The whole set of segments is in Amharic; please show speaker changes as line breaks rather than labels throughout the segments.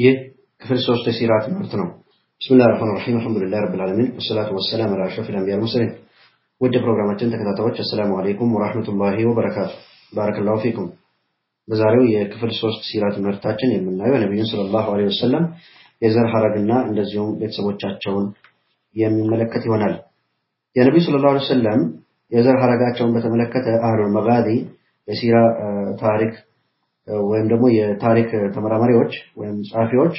ይህ ክፍል ሶስት የሲራ ትምህርት ነው። ብስሚላህ ረህማን ረሒም አልሐምዱሊላህ ረብል ዓለሚን ወሰላቱ ወሰላም አላ አሽረፊል አንቢያ ወልሙርሰሊን። ውድ ፕሮግራማችን ተከታታዮች አሰላሙ አለይኩም ወራህመቱላሂ ወበረካቱ። ባረከላሁ ፊኩም። በዛሬው የክፍል ሶስት ሲራ ትምህርታችን የምናየው የነቢዩን ሰለላሁ ዐለይሂ ወሰለም የዘር ሐረግና እንደዚሁም ቤተሰቦቻቸውን የሚመለከት ይሆናል። የነቢዩ ሰለላሁ ዐለይሂ ወሰለም የዘር ሐረጋቸውን በተመለከተ አህሉል መጋዚ የሲራ ታሪክ ወይም ደግሞ የታሪክ ተመራማሪዎች ወይም ጸሐፊዎች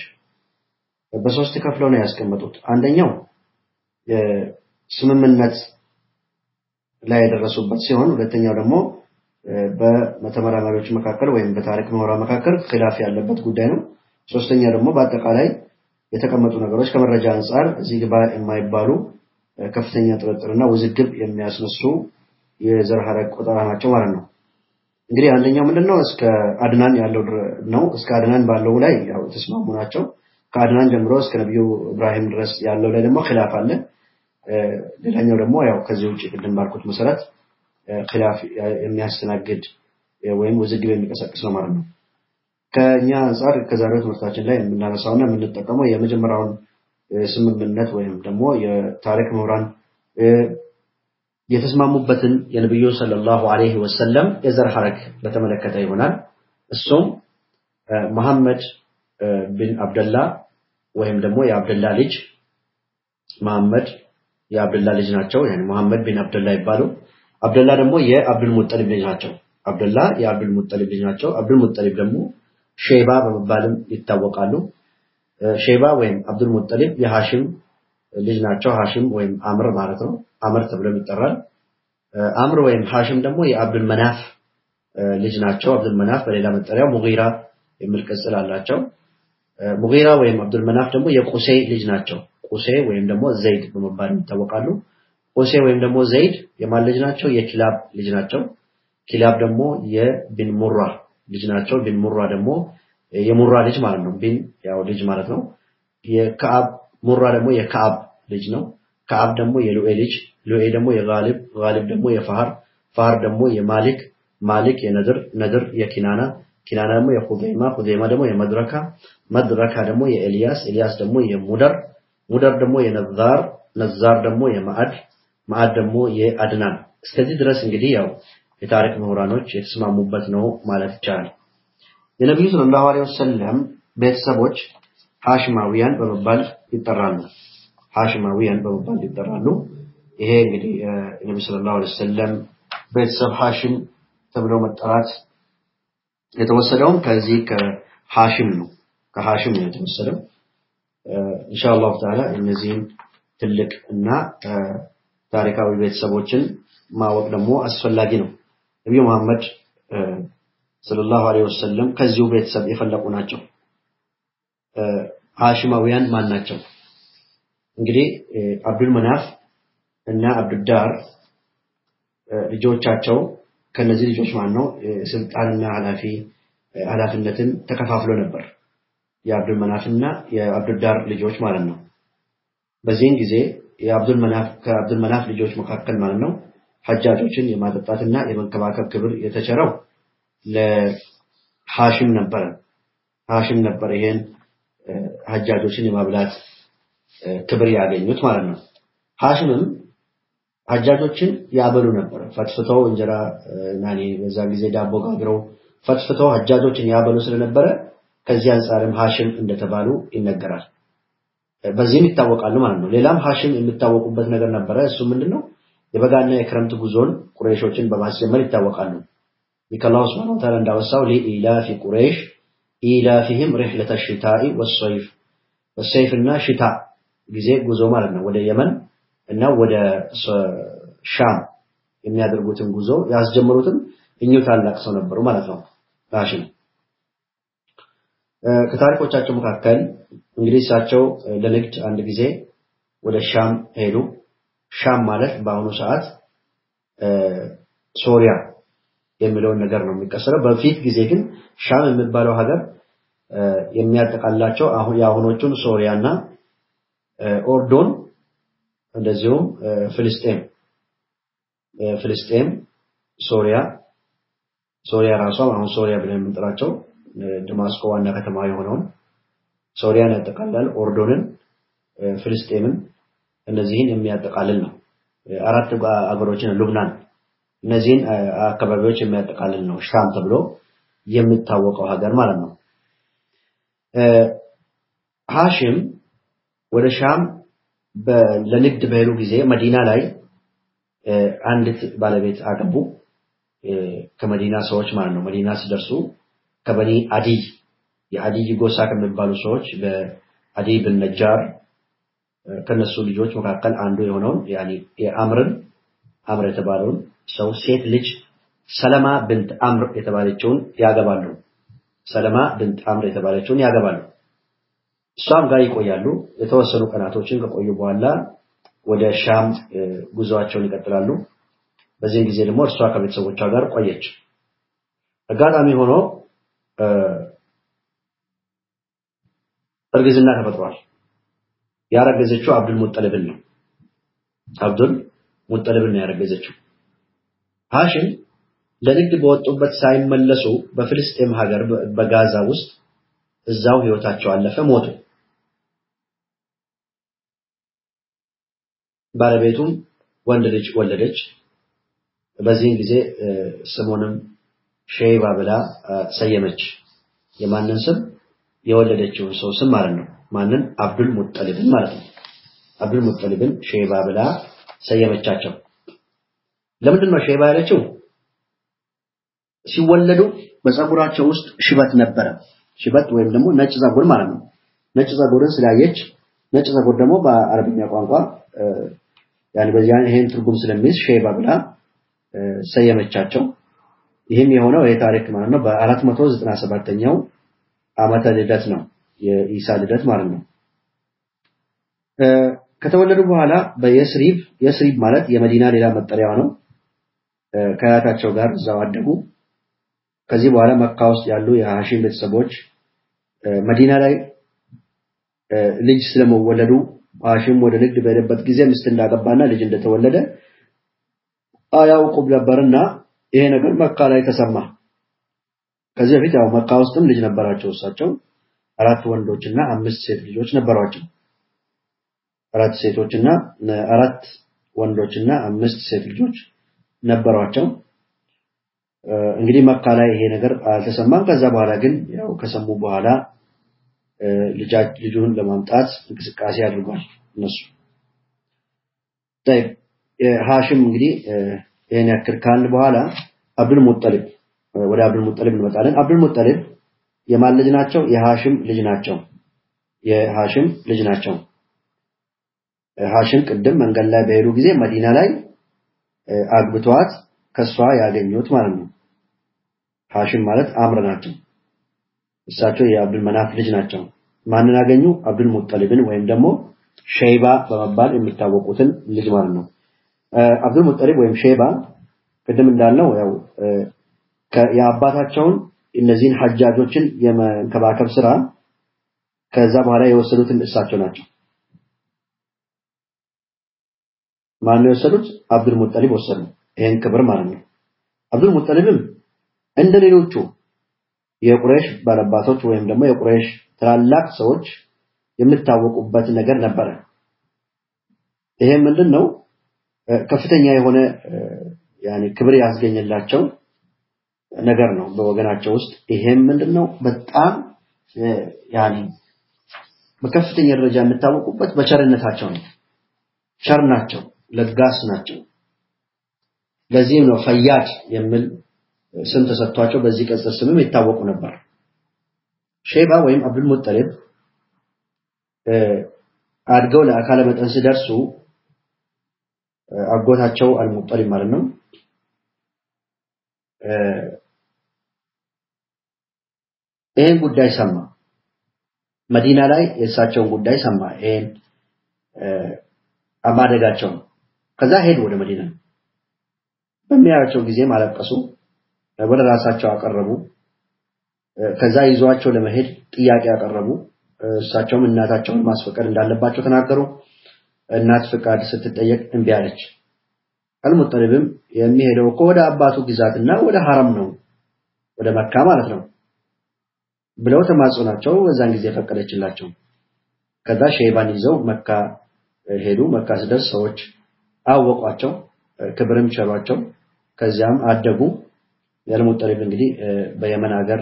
በሶስት ከፍለው ነው ያስቀመጡት። አንደኛው ስምምነት ላይ የደረሱበት ሲሆን ሁለተኛው ደግሞ በተመራማሪዎች መካከል ወይም በታሪክ ምሁራን መካከል ኺላፍ ያለበት ጉዳይ ነው። ሶስተኛ ደግሞ በአጠቃላይ የተቀመጡ ነገሮች ከመረጃ አንጻር እዚህ ግባ የማይባሉ ከፍተኛ ጥርጥርና ውዝግብ የሚያስነሱ የዘር ቆጠራ ናቸው ማለት ነው። እንግዲህ አንደኛው ምንድነው እስከ አድናን ያለው ነው። እስከ አድናን ባለው ላይ ያው የተስማሙ ናቸው። ከአድናን ጀምሮ እስከ ነቢዩ ኢብራሂም ድረስ ያለው ላይ ደግሞ ኺላፍ አለ። ሌላኛው ደግሞ ያው ከዚህ ውጭ ቅድም ባልኩት መሰረት ኺላፍ የሚያስተናግድ ወይም ውዝግብ የሚቀሰቅስ ነው ማለት ነው። ከኛ አንጻር ከዛሬው ትምህርታችን ላይ የምናነሳውና የምንጠቀመው የመጀመሪያውን ስምምነት ወይም ደግሞ የታሪክ ምሁራን የተስማሙበትን የነቢዩ ሰለላሁ ዐለይሂ ወሰለም የዘር ሐረግ በተመለከተ ይሆናል። እሱም መሐመድ ቢን አብደላ ወይም ደግሞ የአብደላ ልጅ መሐመድ የአብደላ ልጅ ናቸው። ያኔ መሐመድ ቢን አብደላ ይባሉ። አብደላ ደግሞ የአብዱል ሙጠሊብ ልጅ ናቸው። አብደላ የአብዱል ሙጠሊብ ልጅ ናቸው። አብዱል ሙጠሊብ ደግሞ ሼባ በመባልም ይታወቃሉ። ሼባ ወይም አብዱል ሙጠሊብ የሐሽም ልጅ ናቸው። ሐሽም ወይም አምር ማለት ነው። አምር ተብሎም ይጠራል። አምር ወይም ሐሽም ደግሞ የአብዱል መናፍ ልጅ ናቸው። አብዱል መናፍ በሌላ መጠሪያው ሙጊራ የሚል ቅጽል አላቸው። ሙጊራ ወይም አብዱል መናፍ ደግሞ የቁሴ ልጅ ናቸው። ቁሴ ወይም ደግሞ ዘይድ በመባል ይታወቃሉ። ቁሴ ወይም ደግሞ ዘይድ የማን ልጅ ናቸው? የኪላብ ልጅ ናቸው። ኪላብ ደግሞ የቢን ሙራ ልጅ ናቸው። ቢን ሙራ ደግሞ የሙራ ልጅ ማለት ነው። ቢን ያው ልጅ ማለት ነው። የከአብ ሙራ ደግሞ የከአብ ልጅ ነው። ከአብ ደግሞ የሉኤ ልጅ፣ ሉኤ ደግሞ የጋሊብ፣ ጋሊብ ደግሞ የፋሃር፣ ፋሃር ደግሞ የማሊክ፣ ማሊክ የነድር፣ ነድር የኪናና፣ ኪናና ደግሞ የኹዘይማ፣ ኹዘይማ ደግሞ የመድረካ፣ መድረካ ደግሞ የኤልያስ፣ ኤልያስ ደግሞ የሙደር፣ ሙደር ደግሞ የነዛር፣ ነዛር ደግሞ የማዕድ፣ ማዕድ ደግሞ የአድናን። እስከዚህ ድረስ እንግዲህ ያው የታሪክ ምሁራኖች የተስማሙበት ነው ማለት ይቻላል። የነቢዩ ሰለላሁ ዐለይሂ ወሰለም ቤተሰቦች ሃሽማውያን በመባል ይጠራሉ። ሃሽማውያን በመባል ይጠራሉ። ይሄ እንግዲህ የነቢዩ ሰለላሁ ዐለይሂ ወሰለም ቤተሰብ ሃሽም ተብለው መጠራት የተወሰደውም ከዚህ ከሃሽም ነው። ከሃሽም ነው የተወሰደው። ኢንሻአላህ ተዓላ እነዚህም ትልቅ እና ታሪካዊ ቤተሰቦችን ማወቅ ደግሞ አስፈላጊ ነው። ነቢዩ መሐመድ ሰለላሁ ዐለይሂ ወሰለም ከዚሁ ቤተሰብ የፈለቁ ናቸው። ሃሽማውያን ማን ናቸው? እንግዲህ አብዱል መናፍ እና አብዱዳር ልጆቻቸው ከነዚህ ልጆች ማን ነው ስልጣንና ኃላፊ ኃላፊነትን ተከፋፍሎ ነበር። የአብዱል መናፍና የአብዱዳር ልጆች ማለት ነው። በዚህን ጊዜ የአብዱል ከአብዱል መናፍ ልጆች መካከል ማለት ነው ሐጃጆችን የማጠጣትና የመንከባከብ ክብር የተቸረው ለሐሽም ነበረ። ሐሽም ነበር ይሄን ሐጃጆችን የማብላት ክብር ያገኙት ማለት ነው። ሐሽምም ሐጃጆችን ያበሉ ነበር። ፈትፍተው እንጀራ ናኒ በዛ ጊዜ ዳቦ ጋግረው ፈትፍተው ሐጃጆችን ያበሉ ስለነበረ ከዚህ አንጻርም ሐሽም እንደተባሉ ይነገራል። በዚህም ይታወቃሉ ማለት ነው። ሌላም ሐሽም የሚታወቁበት ነገር ነበረ። እሱ ምንድነው? የበጋና የክረምት ጉዞን ቁረይሾችን በማስጀመር ይታወቃሉ። አላህ ሱብሓነሁ ወተዓላ እንዳወሳው ሊኢላፊ ቁረይሽ ኢላፊህም ሪሕለተ ሽታኢ ወሰይፍ በሰይፍና ሽታ ጊዜ ጉዞ ማለት ነው። ወደ የመን እና ወደ ሻም የሚያደርጉትን ጉዞ ያስጀመሩትም እኚሁ ታላቅ ሰው ነበሩ ማለት ነው። ሐሽም ከታሪኮቻቸው መካከል እንግዲህ እሳቸው ለንግድ አንድ ጊዜ ወደ ሻም ሄዱ። ሻም ማለት በአሁኑ ሰዓት ሶሪያ የሚለውን ነገር ነው የሚቀሰረው። በፊት ጊዜ ግን ሻም የሚባለው ሀገር የሚያጠቃላቸው የአሁኖቹን ሶሪያ እና ኦርዶን እንደዚሁም ፍልስጤም ፍልስጤም፣ ሶሪያ ሶሪያ ራሷ አሁን ሶሪያ ብለን የምንጠራቸው ደማስቆ ዋና ከተማ የሆነውን ሶሪያን ያጠቃልላል፣ ኦርዶንን፣ ፍልስጤምን እነዚህን የሚያጠቃልል ነው። አራት አገሮችን ሉብናን እነዚህን አካባቢዎች የሚያጠቃልል ነው ሻም ተብሎ የሚታወቀው ሀገር ማለት ነው። ሐሽም ወደ ሻም ለንግድ በሄዱ ጊዜ መዲና ላይ አንዲት ባለቤት አገቡ። ከመዲና ሰዎች ማለት ነው። መዲና ሲደርሱ ከበኒ አዲይ የአዲይ ጎሳ ከሚባሉ ሰዎች በአዲይ ብን ነጃር ከነሱ ልጆች መካከል አንዱ የሆነውን የአምርን አምር የተባለውን ሰው ሴት ልጅ ሰለማ ብንት አምር የተባለችውን ያገባሉ። ሰለማ ብንት አምር የተባለችውን ያገባሉ። እሷም ጋር ይቆያሉ። የተወሰኑ ቀናቶችን ከቆዩ በኋላ ወደ ሻም ጉዞአቸውን ይቀጥላሉ። በዚህም ጊዜ ደግሞ እርሷ ከቤተሰቦቿ ጋር ቆየች። አጋጣሚ ሆኖ እርግዝና ተፈጥሯል። ያረገዘችው አብዱል ሙጠልብን ነው። አብዱል ሙጠልብን ነው ያረገዘችው። ሐሽም ለንግድ በወጡበት ሳይመለሱ በፍልስጤም ሀገር በጋዛ ውስጥ እዛው ህይወታቸው አለፈ፣ ሞቱ። ባለቤቱም ወንድ ልጅ ወለደች። በዚህን ጊዜ ስሙንም ሼይባ ብላ ሰየመች። የማንን ስም? የወለደችውን ሰው ስም ማለት ነው። ማንን? አብዱል ሙጠሊብን ማለት ነው። አብዱል ሙጠሊብን ሼይባ ብላ ሰየመቻቸው። ለምንድን ነው ሼይባ ያለችው? ሲወለዱ በፀጉራቸው ውስጥ ሽበት ነበረ። ሽበት ወይም ደግሞ ነጭ ፀጉር ማለት ነው። ነጭ ፀጉርን ስላየች ነጭ ፀጉር ደግሞ በአረብኛ ቋንቋ ያኔ በዚያ ይሄን ትርጉም ስለሚይዝ ሼይባ ብላ ሰየመቻቸው። ይህም የሆነው ይሄ ታሪክ ማለት ነው በ497ኛው ዓመተ ልደት ነው የኢሳ ልደት ማለት ነው። ከተወለዱ በኋላ በየስሪብ የስሪብ ማለት የመዲና ሌላ መጠሪያዋ ነው። ከአያታቸው ጋር እዛው አደጉ። ከዚህ በኋላ መካ ውስጥ ያሉ የሐሺም ቤተሰቦች መዲና ላይ ልጅ ስለመወለዱ ሐሺም ወደ ንግድ በሄደበት ጊዜ ሚስት እንዳገባና ልጅ እንደተወለደ አያውቁም ነበርና ይሄ ነገር መካ ላይ ተሰማ። ከዚህ በፊት ያው መካ ውስጥም ልጅ ነበራቸው እሳቸው አራት ወንዶችና አምስት ሴት ልጆች ነበሯቸው። አራት ሴቶችና አራት ወንዶችና አምስት ሴት ልጆች ነበሯቸው። እንግዲህ መካ ላይ ይሄ ነገር አልተሰማም። ከዛ በኋላ ግን ያው ከሰሙ በኋላ ልጁን ለማምጣት እንቅስቃሴ አድርጓል እነሱ። ሐሽም እንግዲህ ይሄን ያክል ካልን በኋላ አብዱል ሙጠሊብ ወደ አብዱል እንመጣለን። አብዱል የማን ልጅ ናቸው? የሐሽም ልጅ ናቸው። የሐሽም ልጅ ናቸው። ሐሽም ቅድም መንገድ ላይ በሄዱ ጊዜ መዲና ላይ አግብተዋት ከሷ ያገኙት ማለት ነው። ሐሽም ማለት አምር ናቸው። እሳቸው የአብዱል መናፍ ልጅ ናቸው። ማንን አገኙ? አብዱል ሙጠሊብን ወይም ደግሞ ሸይባ በመባል የሚታወቁትን ልጅ ማለት ነው። አብዱል ሙጠሊብ ወይም ሼባ ቅድም እንዳልነው ያው የአባታቸውን እነዚህን ሐጃጆችን የመንከባከብ ስራ ከዛ በኋላ የወሰዱትን እሳቸው ናቸው። ማን የወሰዱት? አብዱል ሙጠሊብ ወሰዱ። ይሄን ክብር ማለት ነው። አብዱል ሙጠሊብም እንደ ሌሎቹ የቁረይሽ ባለባቶች ወይም ደግሞ የቁረይሽ ትላላቅ ሰዎች የሚታወቁበት ነገር ነበረ። ይሄ ምንድን ነው? ከፍተኛ የሆነ ያኔ ክብር ያስገኘላቸው ነገር ነው በወገናቸው ውስጥ። ይሄም ምንድነው? በጣም ያኔ በከፍተኛ ደረጃ የሚታወቁበት በቸርነታቸው ነው። ቸር ናቸው፣ ለጋስ ናቸው። ለዚህም ነው ፈያድ የሚል ስም ተሰጥቷቸው በዚህ ቅጽል ስምም ይታወቁ ነበር። ሼባ ወይም አብዱል አድገው ለአካለ መጠን ሲደርሱ አጎታቸው አልሙጠሊብ ማለት ነው ይህን ጉዳይ ሰማ። መዲና ላይ የእሳቸውን ጉዳይ ሰማ። ይህን አማደጋቸውን ከዛ ሄዱ ወደ መዲና። በሚያያቸው ጊዜ አለቀሱ። ወደ ራሳቸው አቀረቡ። ከዛ ይዟቸው ለመሄድ ጥያቄ አቀረቡ። እሳቸውም እናታቸውን ማስፈቀድ እንዳለባቸው ተናገሩ። እናት ፍቃድ ስትጠየቅ እምቢ አለች። አልሙጠሊብም የሚሄደው እኮ ወደ አባቱ ግዛትና ወደ ሐረም ነው፣ ወደ መካ ማለት ነው። ብለው ተማጽናቸው በዛን ጊዜ ፈቀደችላቸው። ከዛ ሸይባን ይዘው መካ ሄዱ። መካ ሲደርስ ሰዎች አወቋቸው፣ ክብርም ቸሯቸው። ከዚያም አደጉ። የአልሙጠሊብ እንግዲህ በየመን ሀገር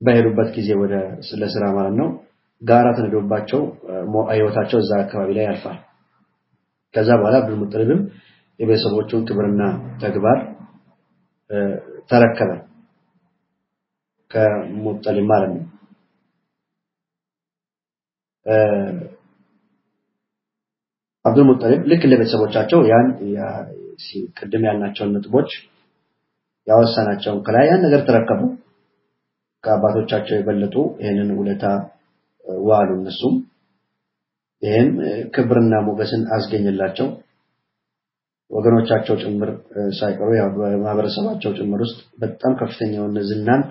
በሄዱበት ጊዜ ወደ ስለ ስራ ማለት ነው ጋራ ተነዶባቸው ህይወታቸው እዛ አካባቢ ላይ ያልፋል። ከዛ በኋላ አብዱል ሙጠሊብም የቤተሰቦቹን ክብርና ተግባር ተረከበ ከሙጠሊብ ማለት ነው። አብዱል ሙጠሊብ ልክ እንደ ቤተሰቦቻቸው ያን ቅድም ያልናቸውን ነጥቦች ያወሳናቸውን ከላይ ያን ነገር ተረከቡ። ከአባቶቻቸው የበለጡ ይህንን ውለታ ዋሉ። እነሱም ይህም ክብርና ሞገስን አስገኝላቸው። ወገኖቻቸው ጭምር ሳይቀሩ ያው ጭምር ውስጥ በጣም ከፍተኛ የሆነ ዝናን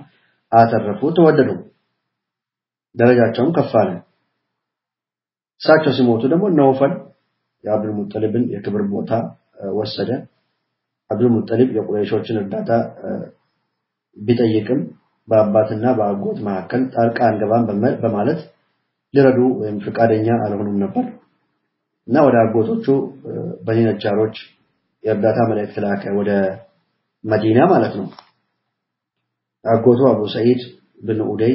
አተረፉ፣ ተወደዱ፣ ደረጃቸውም ከፍ አለ። እሳቸው ሲሞቱ ደግሞ የአብዱል ሙጠሊብን የክብር ቦታ ወሰደ። አብዱል ሙጠሊብ የቁረይሾችን እርዳታ ቢጠይቅም በአባትና በአጎት መካከል ጣልቃ አንገባም በማለት ሊረዱ ወይም ፈቃደኛ አልሆኑም ነበር እና ወደ አጎቶቹ በኒ ነጃሮች የእርዳታ መልእክት ላከ፣ ወደ መዲና ማለት ነው። አጎቱ አቡ ሰዒድ ብን ኡደይ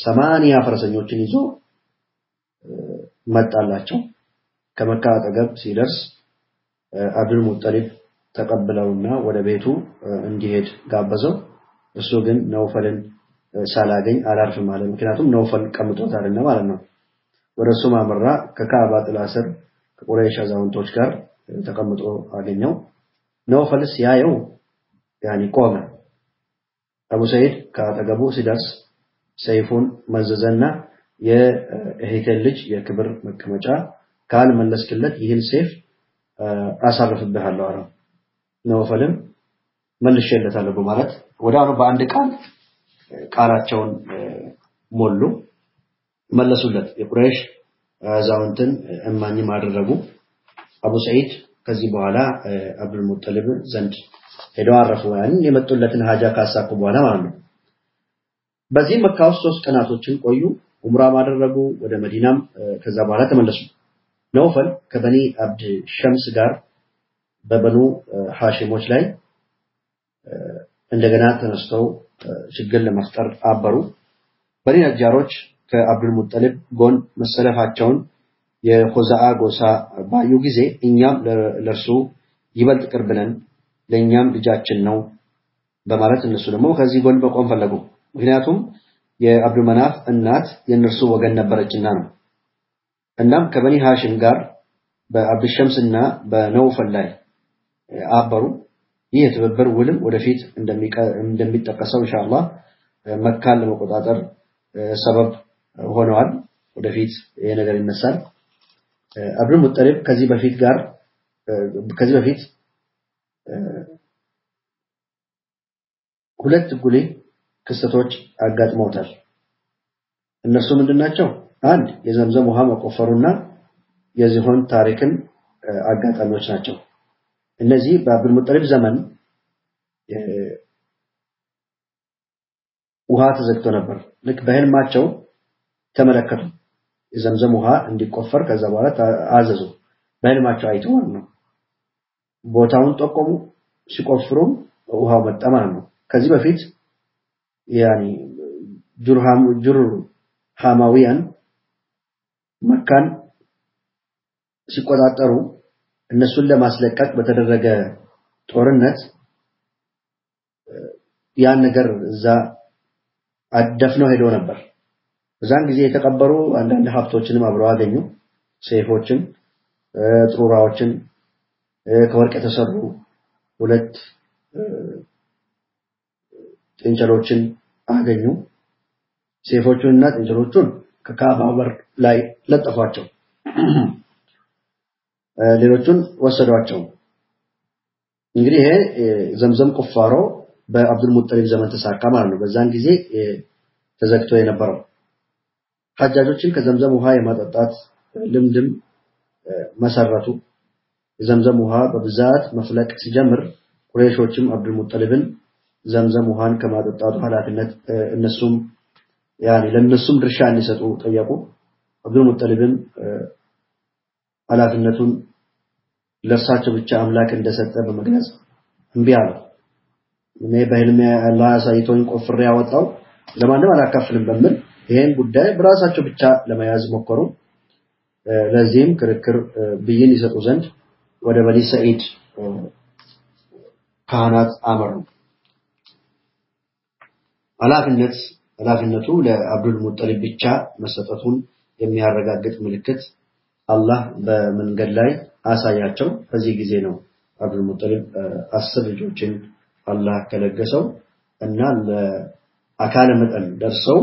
ሰማንያ ፈረሰኞችን ይዞ መጣላቸው። ከመካ አጠገብ ሲደርስ አብዱል ሙጠሊብ ተቀብለውና ወደ ቤቱ እንዲሄድ ጋበዘው። እሱ ግን ነውፈልን ሳላገኝ አላርፍም አለ። ምክንያቱም ነውፈል ቀምጦታልና ማለት ነው። ወደ እሱ ማመራ ከካዕባ ጥላ ስር ከቁረይሽ አዛውንቶች ጋር ተቀምጦ አገኘው። ነውፈልስ ያየው ያኒ ቆመ። አቡ ሰይድ ከአጠገቡ ሲደርስ ሰይፉን መዘዘና የእህቴን ልጅ የክብር መቀመጫ ካልመለስክለት ይህን ሰይፍ አሳርፍብሃለሁ አለው። ነውፈልም መልሼለታለሁ በማለት ወዲያውኑ በአንድ ቃል ቃላቸውን ሞሉ፣ መለሱለት። የቁረይሽ አዛውንትን እማኝም አደረጉ። አቡ ሰዒድ ከዚህ በኋላ አብዱል ሙጠሊብ ዘንድ ሄደው አረፉ። ያንን የመጡለትን ሀጃ ካሳኩ በኋላ ማለት ነው። በዚህ መካ ውስጥ ሶስት ቀናቶችን ቆዩ። ኡምራም አደረጉ። ወደ መዲናም ከዛ በኋላ ተመለሱ። ነውፈል ከበኒ አብድ ሸምስ ጋር በበኑ ሐሽሞች ላይ እንደገና ተነስተው ችግር ለመፍጠር አበሩ። በኒ ነጃሮች ከአብዱል ሙጠሊብ ጎን መሰለፋቸውን የሆዛአ ጎሳ ባዩ ጊዜ እኛም ለእርሱ ይበልጥ ቅርብ ነን፣ ለእኛም ልጃችን ነው በማለት እነሱ ደግሞ ከዚህ ጎን መቆም ፈለጉ። ምክንያቱም የአብዱል መናፍ እናት የእነርሱ ወገን ነበረችና ነው። እናም ከበኒ ሃሽም ጋር በአብዱሸምስ እና በነውፈል ላይ አበሩ። ይህ የትብብር ውልም ወደፊት እንደሚጠቀሰው ኢንሻአላህ መካን ለመቆጣጠር ሰበብ ሆነዋል። ወደፊት ይሄ ነገር ይነሳል። አብዱል ሙጠሊብ ከዚህ በፊት ጋር ከዚህ በፊት ሁለት ጉልህ ክስተቶች አጋጥመውታል። እነሱ ምንድናቸው? አንድ የዘምዘም ውሃ መቆፈሩና የዝሆን ታሪክን አጋጣሚዎች ናቸው። እነዚህ በአብዱል ሙጠሊብ ዘመን ውሃ ተዘግቶ ነበር። ልክ በህልማቸው ተመለከቱ። የዘምዘም ውሃ እንዲቆፈር ከዛ በኋላ አዘዙ። በህልማቸው አይተው ነው። ቦታውን ጠቆሙ። ሲቆፍሩም ውሃው መጣ ነው። ከዚህ በፊት ያኒ ጁርሃም ጁር ሃማዊያን መካን ሲቆጣጠሩ እነሱን ለማስለቀቅ በተደረገ ጦርነት ያን ነገር እዛ አደፍነው ሄደው ነበር። በዛን ጊዜ የተቀበሩ አንዳንድ ሀብቶችንም አብረው አገኙ። ሰይፎችን፣ ጥሩራዎችን፣ ከወርቅ የተሰሩ ሁለት ጥንቸሎችን አገኙ። ሰይፎቹንና ጥንቸሎቹን ከካዕባ በር ላይ ለጠፏቸው። ሌሎቹን ወሰዷቸው። እንግዲህ ይሄ ዘምዘም ቁፋሮ በአብዱል ሙጠሊብ ዘመን ተሳካ ማለት ነው። በዛን ጊዜ ተዘግቶ የነበረው ሐጃጆችን ከዘምዘም ውሃ የማጠጣት ልምድም መሰረቱ። የዘምዘም ውሃ በብዛት መፍለቅ ሲጀምር ቁረይሾችም አብዱል ሙጠሊብን ዘምዘም ውሃን ከማጠጣቱ ኃላፊነት እነሱም ያኔ ለነሱም ድርሻ እንዲሰጡ ጠየቁ። አብዱል ሙጠሊብን ኃላፊነቱን ለእርሳቸው ብቻ አምላክ እንደሰጠ በመግለጽ እምቢ እኔ በህልሜ አላህ አሳይቶኝ ቆፍሬ ያወጣው ለማንም አላካፍልም በሚል ይሄን ጉዳይ በራሳቸው ብቻ ለመያዝ ሞከሩ። ለዚህም ክርክር ብይን ይሰጡ ዘንድ ወደ በኒ ሰዒድ ካህናት አመሩ። ኃላፊነት ኃላፊነቱ ለአብዱል ሙጠሊብ ብቻ መሰጠቱን የሚያረጋግጥ ምልክት አላህ በመንገድ ላይ አሳያቸው። በዚህ ጊዜ ነው አብዱል ሙጠሊብ አስር ልጆችን አላህ ከለገሰው እና ለአካለ መጠን ደርሰው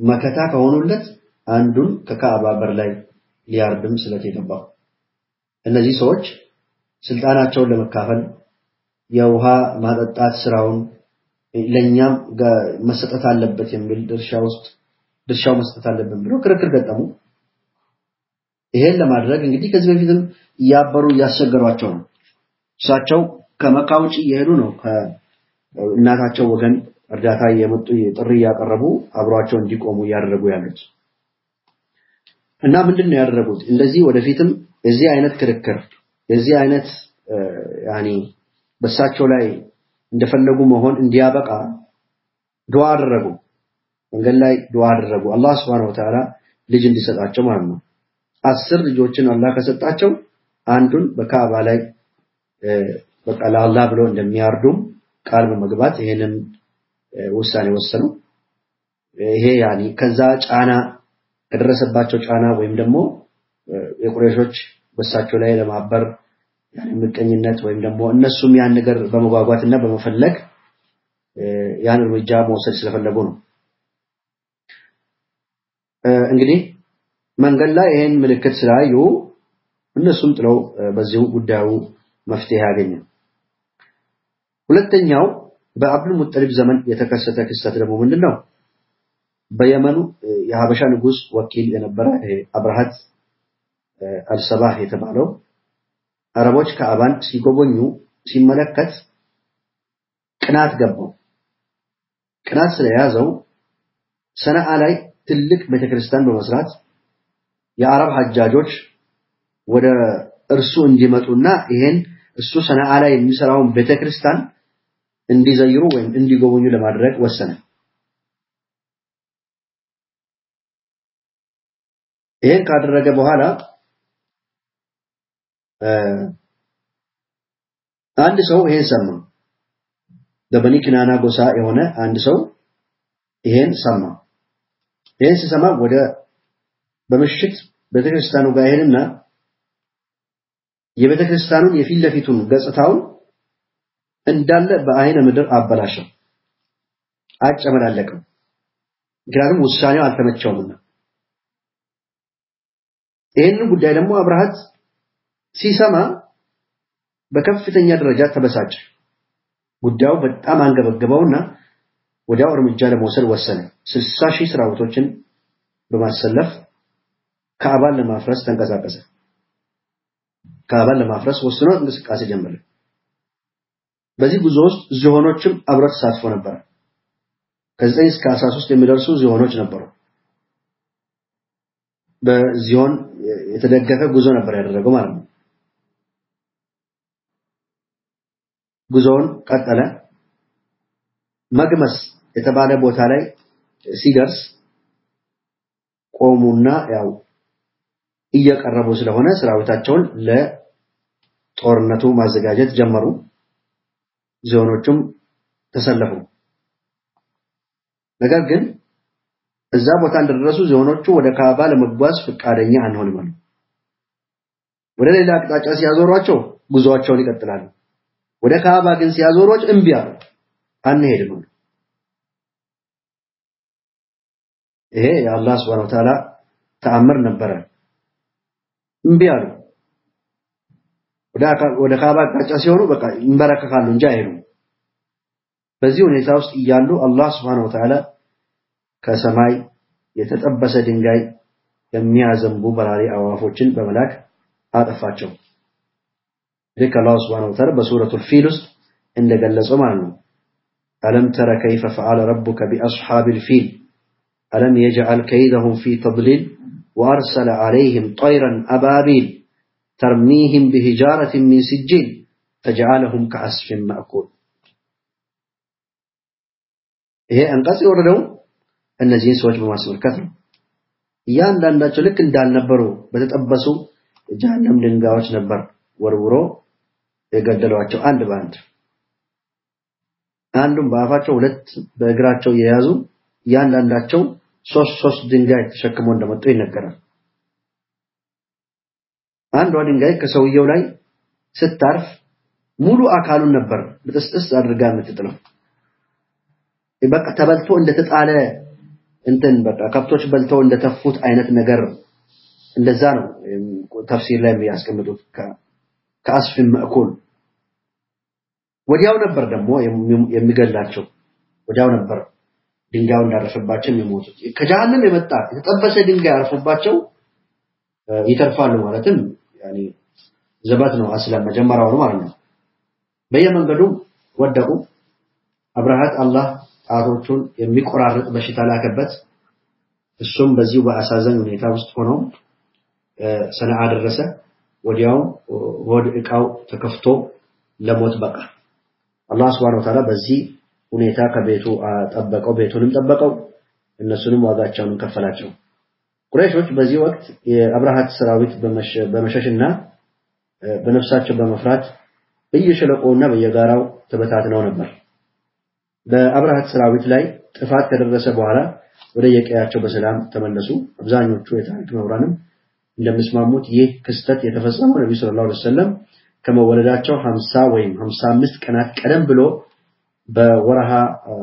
መከታ ከሆኑለት አንዱን ከካዕባ በር ላይ ሊያርድም ስለት የገባው። እነዚህ ሰዎች ስልጣናቸውን ለመካፈል የውሃ ማጠጣት ስራውን ለኛም መሰጠት አለበት የሚል ድርሻ ውስጥ ድርሻው መስጠት አለብን ብሎ ክርክር ገጠሙ። ይሄን ለማድረግ እንግዲህ ከዚህ በፊትም እያበሩ እያስቸገሯቸው ነው። እሳቸው ከመካ ውጭ እየሄዱ ነው ከእናታቸው ወገን እርዳታ እየመጡ ጥሪ እያቀረቡ አብሯቸው እንዲቆሙ እያደረጉ ያሉት እና ምንድን ነው ያደረጉት? እንደዚህ ወደፊትም የዚህ አይነት ክርክር የዚህ አይነት በእሳቸው ላይ እንደፈለጉ መሆን እንዲያበቃ ዱዓ አደረጉ። መንገድ ላይ ዱዓ አደረጉ። አላህ Subhanahu Ta'ala ልጅ እንዲሰጣቸው ማለት ነው። አስር ልጆችን አላህ ከሰጣቸው አንዱን በካዕባ ላይ በቃ ለአላህ ብሎ እንደሚያርዱም ቃል በመግባት ይሄንን ውሳኔ ወሰኑ። ይሄ ያኒ ከዛ ጫና ከደረሰባቸው ጫና ወይም ደግሞ የቁረሾች በሳቸው ላይ ለማበር ምቀኝነት ወይም ደግሞ እነሱም ያን ነገር በመጓጓትና በመፈለግ ያን እርምጃ መውሰድ ስለፈለጉ ነው። እንግዲህ መንገድ ላይ ይሄን ምልክት ስላዩ እነሱም ጥለው በዚሁ ጉዳዩ መፍትሄ ያገኘ። ሁለተኛው በአብዱል ሙጠሊብ ዘመን የተከሰተ ክስተት ደግሞ ምንድነው? በየመኑ የሀበሻ ንጉስ ወኪል የነበረ አብርሃት አልሰባህ የተባለው አረቦች ከአባን ሲጎበኙ ሲመለከት ቅናት ገባው። ቅናት ስለያዘው ሰነአ ላይ ትልቅ ቤተክርስቲያን በመስራት የአረብ ሐጃጆች ወደ እርሱ እንዲመጡና ይሄን እሱ ሰነአ ላይ የሚሰራውን ቤተክርስቲያን እንዲዘይሩ ወይም እንዲጎበኙ ለማድረግ ወሰነ። ይሄን ካደረገ በኋላ አንድ ሰው ይሄን ሰማ። በበኒ ክናና ጎሳ የሆነ አንድ ሰው ይሄን ሰማ። ይሄን ሲሰማ ወደ በምሽት ቤተክርስቲያኑ ጋር ሄድና የቤተክርስቲያኑን የፊት ለፊቱን ገጽታውን እንዳለ በአይነ ምድር አበላሸው፣ አጨመላለቀው። ምክንያቱም ውሳኔው አልተመቸውምና። ይህንን ጉዳይ ደግሞ አብርሃት ሲሰማ በከፍተኛ ደረጃ ተበሳጨ። ጉዳዩ በጣም አንገበገበውና ወዲያው እርምጃ ለመውሰድ ወሰነ። ስልሳ ሺህ ሰራዊቶችን በማሰለፍ ካዕባን ለማፍረስ ተንቀሳቀሰ። ካዕባን ለማፍረስ ወስኖ እንቅስቃሴ ጀመረ። በዚህ ጉዞ ውስጥ ዝሆኖችም አብረው ተሳትፎ ነበር። ከ9 እስከ 13 የሚደርሱ ዝሆኖች ነበሩ። በዚሆን የተደገፈ ጉዞ ነበር ያደረገው ማለት ነው። ጉዞውን ቀጠለ። መግመስ የተባለ ቦታ ላይ ሲደርስ ቆሙና ያው እየቀረቡ ስለሆነ ሰራዊታቸውን ለጦርነቱ ማዘጋጀት ጀመሩ። ዝሆኖቹም ተሰለፉ። ነገር ግን እዛ ቦታ እንደደረሱ ዝሆኖቹ ወደ ካዕባ ለመጓዝ ፈቃደኛ አንሆንም ወደ ሌላ አቅጣጫ ሲያዞሯቸው ጉዞአቸውን ይቀጥላሉ። ወደ ካዕባ ግን ሲያዞሯቸው እምቢ አሉ። አንሄድም አሉ። ይሄ የአላህ Subhanahu Ta'ala ተአምር ነበረ። እምቢ አሉ። ወደ ካዕባ አቅጣጫ ሲሆኑ በቃ ይንበረከካሉ እንጂ አይሄዱም። በዚህ ሁኔታ ውስጥ እያሉ አላህ Subhanahu Ta'ala ከሰማይ የተጠበሰ ድንጋይ የሚያዘንቡ በራሪ አዋፎችን በመላክ አጠፋቸው። ልክ አላህ Subhanahu Wa Ta'ala በሱረቱል ፊል ውስጥ እንደገለጸው ማለት ነው። ألم تر كيف فعل ربك بأصحاب الفيل ألم يجعل كيدهم في تضليل وأرسل عليهم طيرا أبابيل ترميهم بهجارة من سجيل فجعلهم كعصف مأكول ይሄ አንቀጽ የወረደው እነዚህን ሰዎች በማስመልከት ነው። እያንዳንዳቸው ልክ እንዳልነበሩ በተጠበሱ ጀሃነም ድንጋዮች ነበር ወርውሮ የገደሏቸው አንድ በአንድ አንዱም በአፋቸው ሁለት በእግራቸው የያዙ እያንዳንዳቸው ሶስት ሶስት ድንጋይ ተሸክመው እንደመጡ ይነገራል። አንዷ ድንጋይ ከሰውየው ላይ ስታርፍ ሙሉ አካሉን ነበር ብጥስጥስ አድርጋ የምትጥለው። በቃ ተበልቶ እንደተጣለ እንትን በቃ ከብቶች በልተው እንደተፉት አይነት ነገር እንደዛ ነው ተፍሲር ላይ የሚያስቀምጡት ከአስፍን መእኩል። ወዲያው ነበር ደግሞ የሚገላቸው ወዲያው ነበር ድንጋዩ እንዳረፈባቸው የሚሞቱት። ከጀሃነም የመጣ የተጠበሰ ድንጋይ አርፎባቸው ይተርፋሉ ማለትም ዘበት ነው አስለም መጀመሪያው ነው ማለት ነው። በየመንገዱ ወደቁ። አብርሃት አላህ ጣቶቹን የሚቆራረጥ በሽታ ላከበት። እሱም በዚሁ በአሳዛኝ ሁኔታ ውስጥ ሆኖ ሰነዓ ደረሰ ወዲያው ሆድ እቃው ተከፍቶ ለሞት በቃ። አላህ Wa Ta'ala በዚህ ሁኔታ ከቤቱ ጠበቀው ቤቱንም ጠበቀው እነሱንም ዋጋቸውን ከፈላቸው። ቁረይሾች በዚህ ወቅት የአብርሃት ሰራዊት በመሸሽና በነፍሳቸው በመፍራት በየሸለቆውና በየጋራው ተበታትነው ነበር። በአብርሃት ሰራዊት ላይ ጥፋት ከደረሰ በኋላ ወደ የቀያቸው በሰላም ተመለሱ። አብዛኞቹ የታሪክ ምሁራንም እንደሚስማሙት ይህ ክስተት የተፈጸመው ነብዩ ሰለላሁ ዐለይሂ ወሰለም ከመወለዳቸው 50 ወይም 55 ቀናት ቀደም ብሎ በወረሃ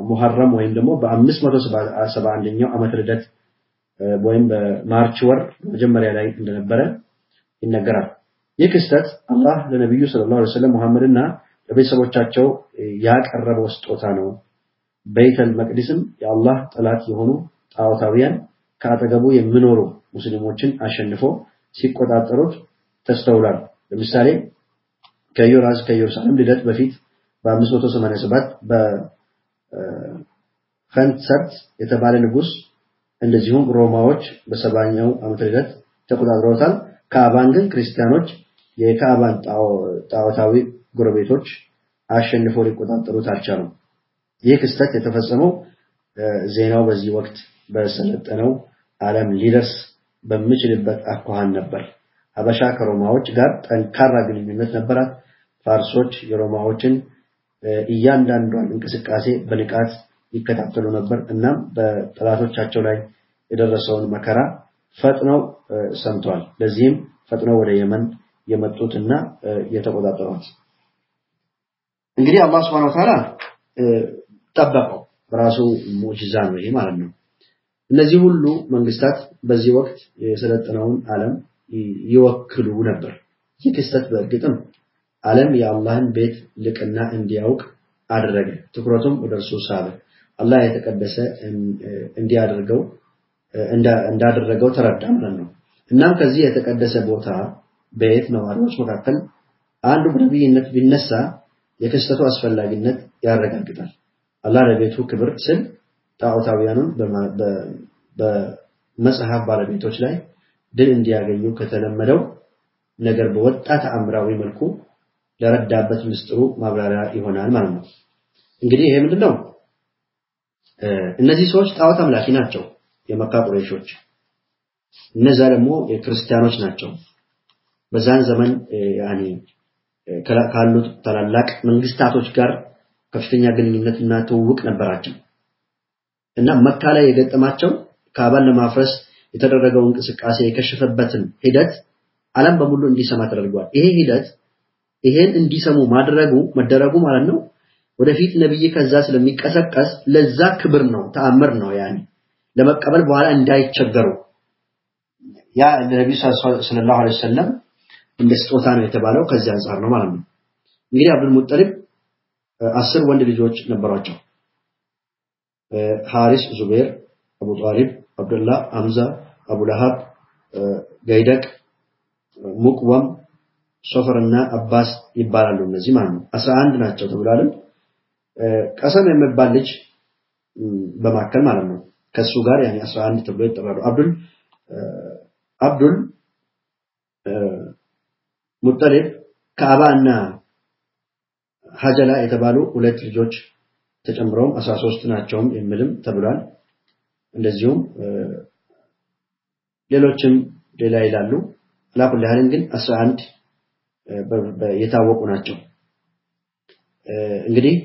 ሙሐረም ወይም ደግሞ በ571ኛው ዓመተ ልደት ወይም በማርች ወር መጀመሪያ ላይ እንደነበረ ይነገራል። ይህ ክስተት አላህ ለነብዩ ሰለላሁ ዐለይሂ ወሰለም መሐመድና ለቤተሰቦቻቸው ያቀረበው ስጦታ ነው። በይተል መቅዲስም የአላህ ጠላት የሆኑ ጣዖታውያን ከአጠገቡ የሚኖሩ ሙስሊሞችን አሸንፎ ሲቆጣጠሩት ተስተውሏል። ለምሳሌ ከዮራዝ ከኢየሩሳሌም ልደት በፊት በ587 በፈንሰርት የተባለ ንጉስ እንደዚሁም ሮማዎች በሰባኛው ዓመተ ልደት ተቆጣጥረውታል። ካዕባን ግን ክርስቲያኖች የካዕባን ጣዖታዊ ጎረቤቶች አሸንፈው ሊቆጣጠሩት አልቻሉም። ይህ ክስተት የተፈጸመው ዜናው በዚህ ወቅት በሰለጠነው ዓለም ሊደርስ በሚችልበት አኳኋን ነበር። ሀበሻ ከሮማዎች ጋር ጠንካራ ግንኙነት ነበራት። ፋርሶች የሮማዎችን እያንዳንዷን እንቅስቃሴ በንቃት ይከታተሉ ነበር። እናም በጠላቶቻቸው ላይ የደረሰውን መከራ ፈጥነው ሰምተዋል። ለዚህም ፈጥነው ወደ የመን የመጡትና የተቆጣጠሯት እንግዲህ አላህ Wa Ta'ala ጠበቀው። በራሱ ሙዕጂዛ ነው ይሄ ማለት ነው። እነዚህ ሁሉ መንግስታት በዚህ ወቅት የሰለጠነውን ዓለም ይወክሉ ነበር። ይህ ክስተት በእርግጥም ዓለም የአላህን ቤት ልቅና እንዲያውቅ አደረገ። ትኩረቱም ወደ እርሱ ሳበ። አላህ የተቀደሰ እንዲያደርገው እንዳደረገው ተረዳ ማለት ነው። እናም ከዚህ የተቀደሰ ቦታ ቤት ነዋሪዎች መካከል አንዱ በነቢይነት ቢነሳ የክስተቱ አስፈላጊነት ያረጋግጣል። አላህ ለቤቱ ክብር ስል ጣዖታውያኑን በመጽሐፍ ባለቤቶች ላይ ድል እንዲያገኙ ከተለመደው ነገር በወጣ ተአምራዊ መልኩ ለረዳበት ምስጢሩ ማብራሪያ ይሆናል ማለት ነው። እንግዲህ ይሄ ምንድነው? እነዚህ ሰዎች ጣዖት አምላኪ ናቸው፣ የመካ ቁረይሾች። እነዛ ደግሞ የክርስቲያኖች ናቸው። በዛን ዘመን ካሉት ታላላቅ መንግስታቶች ጋር ከፍተኛ ግንኙነትና ትውውቅ ነበራቸው እና መካ ላይ የገጠማቸው ካዕባን ለማፍረስ የተደረገው እንቅስቃሴ የከሸፈበትን ሂደት ዓለም በሙሉ እንዲሰማ ተደርጓል። ይሄ ሂደት ይሄን እንዲሰሙ ማድረጉ መደረጉ ማለት ነው ወደፊት ነብይ ከዛ ስለሚቀሰቀስ ለዛ ክብር ነው፣ ተአምር ነው። ያኔ ለመቀበል በኋላ እንዳይቸገሩ ያ ለነብዩ ሰለላሁ ዐለይሂ ወሰለም እንደ ስጦታ ነው የተባለው ከዚህ አንጻር ነው ማለት ነው። እንግዲህ አብዱል ሙጠሊብ አስር ወንድ ልጆች ነበሯቸው። ሐሪስ፣ ዙቤር፣ አቡ ጣሊብ፣ አብዱላ፣ ሐምዛ፣ አቡ ለሃብ፣ ገይደቅ፣ ሙቅወም፣ ሶፈርና አባስ ይባላሉ። እነዚህ ማለት ነው 11 ናቸው ተብሏል። ቀሰም የሚባል ልጅ በማከል ማለት ነው ከሱ ጋር ያኔ 11 ተብሎ ይጠራሉ። አብዱል አብዱል ሙጠሊብ ከአባ እና ሀጀላ የተባሉ ሁለት ልጆች ተጨምረውም 13 ናቸውም የሚልም ተብሏል። እንደዚሁም ሌሎችም ሌላ ይላሉ። አላኩል ያህልን ግን 11 የታወቁ ናቸው። እንግዲህ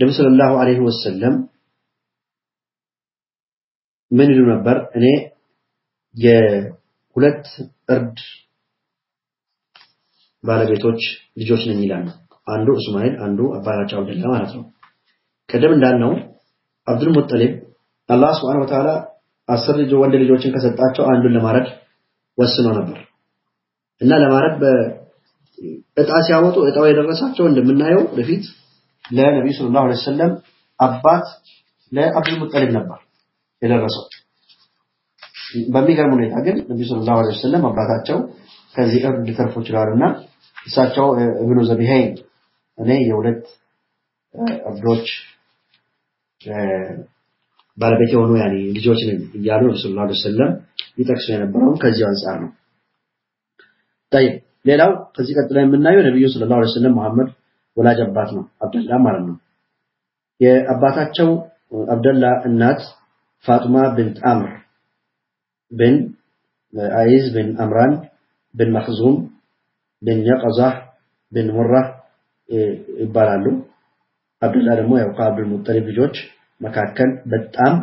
ነቢ ሰለላሁ ዐለይሂ ወሰለም ምን ይሉ ነበር? እኔ የሁለት እርድ ባለቤቶች ልጆች ነኝ ይላሉ። አንዱ እስማኤል፣ አንዱ አባታቸው አብደላ ማለት ነው። ቀደም እንዳልነው አብዱል ሙጠሊብ አላህ Wa Ta'ala አስር ልጅ ወንድ ልጆችን ከሰጣቸው አንዱን ለማረድ ወስኖ ነበር እና ለማረድ በእጣ ሲያወጡ እጣው የደረሳቸው እንደምናየው በፊት ለነቢዩ ሰለላሁ ዐለይሂ ወሰለም አባት ለአብዱል ሙጠሊብ ነበር የደረሰው። በሚገርም ሁኔታ ግን ነቢዩ ሰለላሁ ዐለይሂ ወሰለም አባታቸው ከዚህ እርድ ሊተርፉ ይችላሉና እሳቸው እብኑ ዘቢሃይን እኔ የሁለት እርዶች ባለቤት የሆኑ ያኔ ልጆች ነኝ እያሉ ሰለላሁ ዐለይሂ ወሰለም ይጠቅሱ የነበረውም ከዚህ አንጻር ነው። ሌላው ከዚህ ቀጥሎ የምናየው ነቢዩ ሰለላሁ ዐለይሂ ወሰለም መሐመድ ወላጅ አባት ነው፣ አብደላ ማለት ነው። የአባታቸው አብደላ እናት ፋጡማ ብንት አምር ብን አይዝ ብን አምራን ብን መክዙም ብን የቀዛህ ብን ሙራህ ይባላሉ። አብደላ ደግሞ ያው ከአብዱል ሙጠሊብ ልጆች መካከል በጣም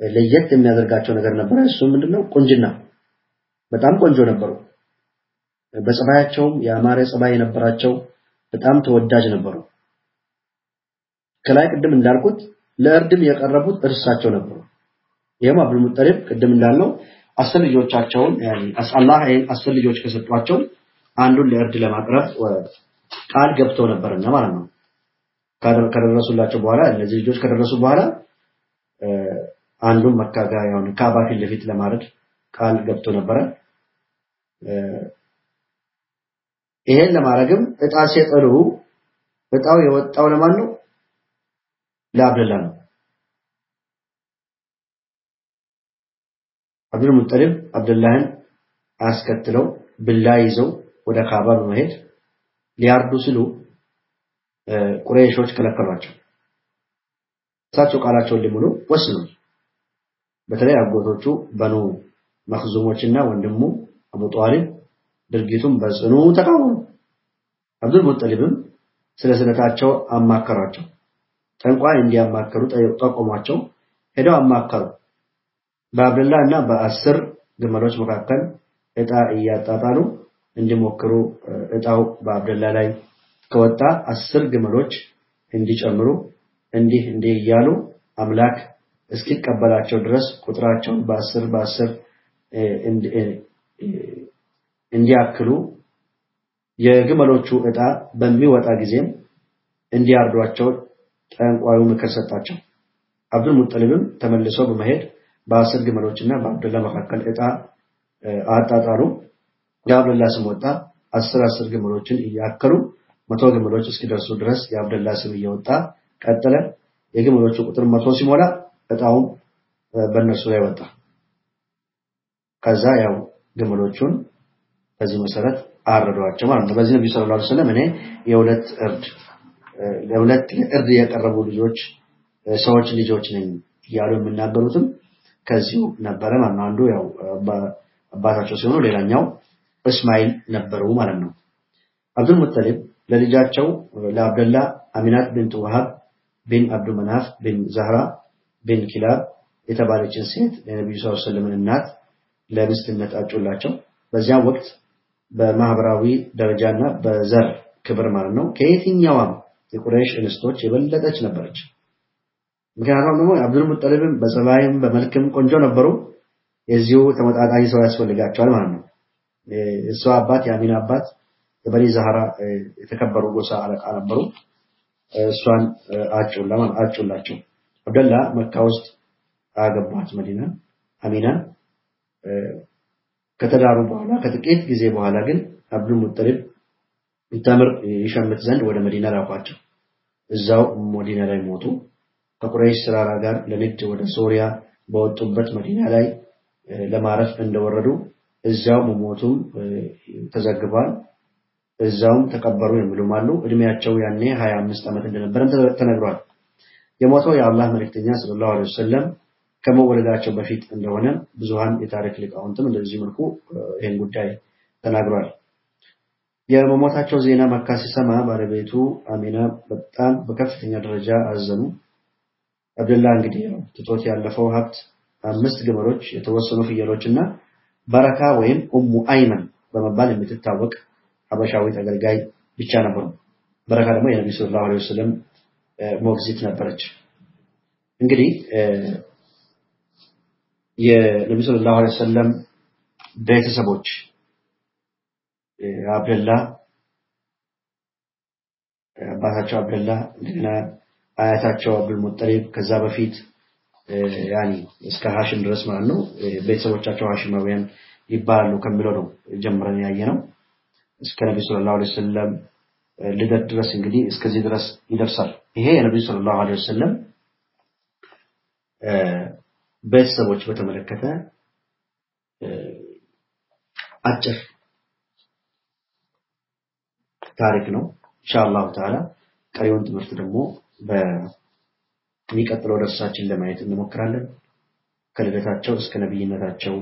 ለየት የሚያደርጋቸው ነገር ነበረ። እሱ ምንድነው? ቁንጅና። በጣም ቆንጆ ነበሩ። በጸባያቸውም የአማረ ጸባይ የነበራቸው በጣም ተወዳጅ ነበሩ። ከላይ ቅድም እንዳልኩት ለእርድም የቀረቡት እርሳቸው ነበሩ። ይህም አብዱል ሙጠሊብ ቅድም እንዳልነው አስር ልጆቻቸውን አላህ አስር ልጆች ከሰጧቸው አንዱን ለእርድ ለማቅረብ ቃል ገብተው ነበርና ማለት ነው። ከደረሱላቸው በኋላ እነዚህ ልጆች ከደረሱ በኋላ አንዱን መካ ጋር የሆነ ካባ ፊት ለፊት ለማረድ ቃል ገብቶ ነበረ። ይሄን ለማድረግም እጣ ሲጥሉ እጣው የወጣው ለማን ነው? ለአብደላ ነው። አብዱል ሙጠሊብ አብደላህን አስከትለው ብላ ይዘው ወደ ካባ በመሄድ ሊያርዱ ሲሉ ቁረይሾች ከለከሏቸው። እሳቸው ቃላቸውን ሊሙሉ ወስኑ። በተለይ አጎቶቹ በኑ መክዙሞችና ወንድሙ አቡ ጧሊብ ድርጊቱን በጽኑ ተቃወሙ። አብዱል ስለ ስለታቸው አማከሯቸው። ጠንቋይ እንዲያማከሩ ጠቆሟቸው። ሄደው አማከሩ። በአብደላ እና በአስር ግመሎች መካከል እጣ እያጣጣሉ እንዲሞክሩ እጣው በአብደላ ላይ ከወጣ አስር ግመሎች እንዲጨምሩ እንዲህ እንዲህ እያሉ አምላክ እስኪቀበላቸው ድረስ ቁጥራቸውን በአስር በአስር እንዲያክሉ የግመሎቹ እጣ በሚወጣ ጊዜም እንዲያርዷቸው ጠንቋዩ ምክር ሰጣቸው። አብዱል ተመልሶ በመሄድ በአስር ግመሎችና በአብደላ መካከል እጣ አጣጣሉ። የአብደላ ስም ወጣ። አስር አስር ግመሎችን እያከሉ መቶ ግመሎች እስኪደርሱ ድረስ የአብደላ ስም እየወጣ ቀጠለ። የግመሎቹ ቁጥር መቶ ሲሞላ እጣውም በእነሱ ላይ ወጣ። ከዛ ያው ግመሎቹን በዚህ መሰረት አረዷቸው ማለት ነው። በዚህ ነብዩ صلى الله عليه وسلم እኔ የሁለት እርድ ለሁለት እርድ የቀረቡ ልጆች ሰዎች ልጆች ነኝ እያሉ የሚናገሩትም ከዚሁ ነበረ ማለት ነው። አንዱ ያው አባታቸው ሲሆኑ ሌላኛው እስማኤል ነበሩ ማለት ነው። አብዱል ሙጠሊብ ለልጃቸው ለአብደላ አሚናት ቢንት ወሃብ ቢን አብዱ መናፍ ቢን ዛህራ ቢን ኪላብ የተባለችን ሴት ለነቢዩ ዐለይሂ ወሰለም እናት ለሚስትነት አጩላቸው። በዚያም ወቅት በማህበራዊ ደረጃና በዘር ክብር ማለት ነው ከየትኛዋም የቁረይሽ እንስቶች የበለጠች ነበረች። ምክንያቱም ደግሞ አብዱል ሙጠሊብም በጸባይም በመልክም ቆንጆ ነበሩ። የዚሁ ተመጣጣኝ ሰው ያስፈልጋቸዋል ማለት ነው። የእሷ አባት የአሚና አባት የበኒ ዛህራ የተከበሩ ጎሳ አለቃ ነበሩ። እሷን አጩላቸው። አብደላ መካ ውስጥ አገቧት መዲና አሚናን። ከተዳሩ በኋላ ከጥቂት ጊዜ በኋላ ግን አብዱል ሙጠሊብ ተምር ይሸምት ዘንድ ወደ መዲና ላኳቸው። እዛው መዲና ላይ ሞቱ። ከቁረይሽ ስራራ ጋር ለንግድ ወደ ሶሪያ በወጡበት መዲና ላይ ለማረፍ እንደወረዱ እዛው መሞቱም ተዘግቧል። እዛውም ተቀበሩ የሚሉም አሉ። እድሜያቸው ያኔ 25 ዓመት እንደነበረም ተነግሯል። የሞተው የአላህ መልእክተኛ ሰለላሁ ዐለይሂ ወሰለም ከመወለዳቸው በፊት እንደሆነ ብዙሃን የታሪክ ሊቃውንትም እንደዚህ መልኩ ይህን ጉዳይ ተናግሯል። የመሞታቸው ዜና መካ ሲሰማ ባለቤቱ አሚና በጣም በከፍተኛ ደረጃ አዘኑ። አብደላ እንግዲህ ትቶት ያለፈው ሀብት አምስት ግመሎች፣ የተወሰኑ ፍየሎች እና በረካ ወይም ኡሙ አይመን በመባል የምትታወቅ ሀበሻዊት አገልጋይ ብቻ ነበሩ። በረካ ደግሞ የነቢ ሰለላሁ ዐለይሂ ወሰለም ሞግዚት ነበረች። እንግዲህ የነቢ ሰለላሁ ዐለይሂ ወሰለም ቤተሰቦች አብደላ አባታቸው አብደላ እንደገና አያታቸው አብዱል ከዛ በፊት ያኒ እስከ ሀሽም ድረስ ማለት ነው ቤተሰቦቻቸው ሀሽማውያን ይባላሉ ከሚለው ነው ጀምረን ያየ ነው። እስከ ነቢ ሰለላሁ ዐለይሂ ወሰለም ልደት ድረስ እንግዲህ እስከዚህ ድረስ ይደርሳል። ይሄ የነቢ ሰለላሁ ዐለይሂ ወሰለም ቤተሰቦች በተመለከተ አጭር ታሪክ ነው። ኢንሻአላሁ ተዓላ ቀሪውን ትምህርት ደግሞ በሚቀጥለው ደርሳችን ለማየት እንሞክራለን። ከልደታቸው እስከ ነብይነታቸው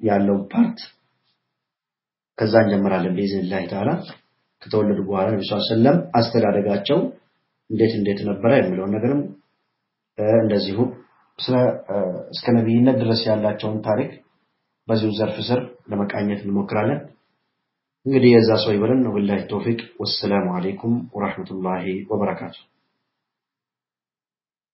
ያለው part ከዛ እንጀምራለን بإذن الله تعالى። ከተወለዱ በኋላ عليه وسلم አስተዳደጋቸው እንዴት እንዴት ነበረ የሚለውን ነገርም እንደዚሁ እስከ ነብይነት ድረስ ያላቸውን ታሪክ በዚሁ ዘርፍ ስር ለመቃኘት እንሞክራለን። እንግዲህ የዛ ሰው ይበለን። ወቢላሂ ተውፊቅ ወሰላሙ አለይኩም ወራህመቱላሂ ወበረካቱ።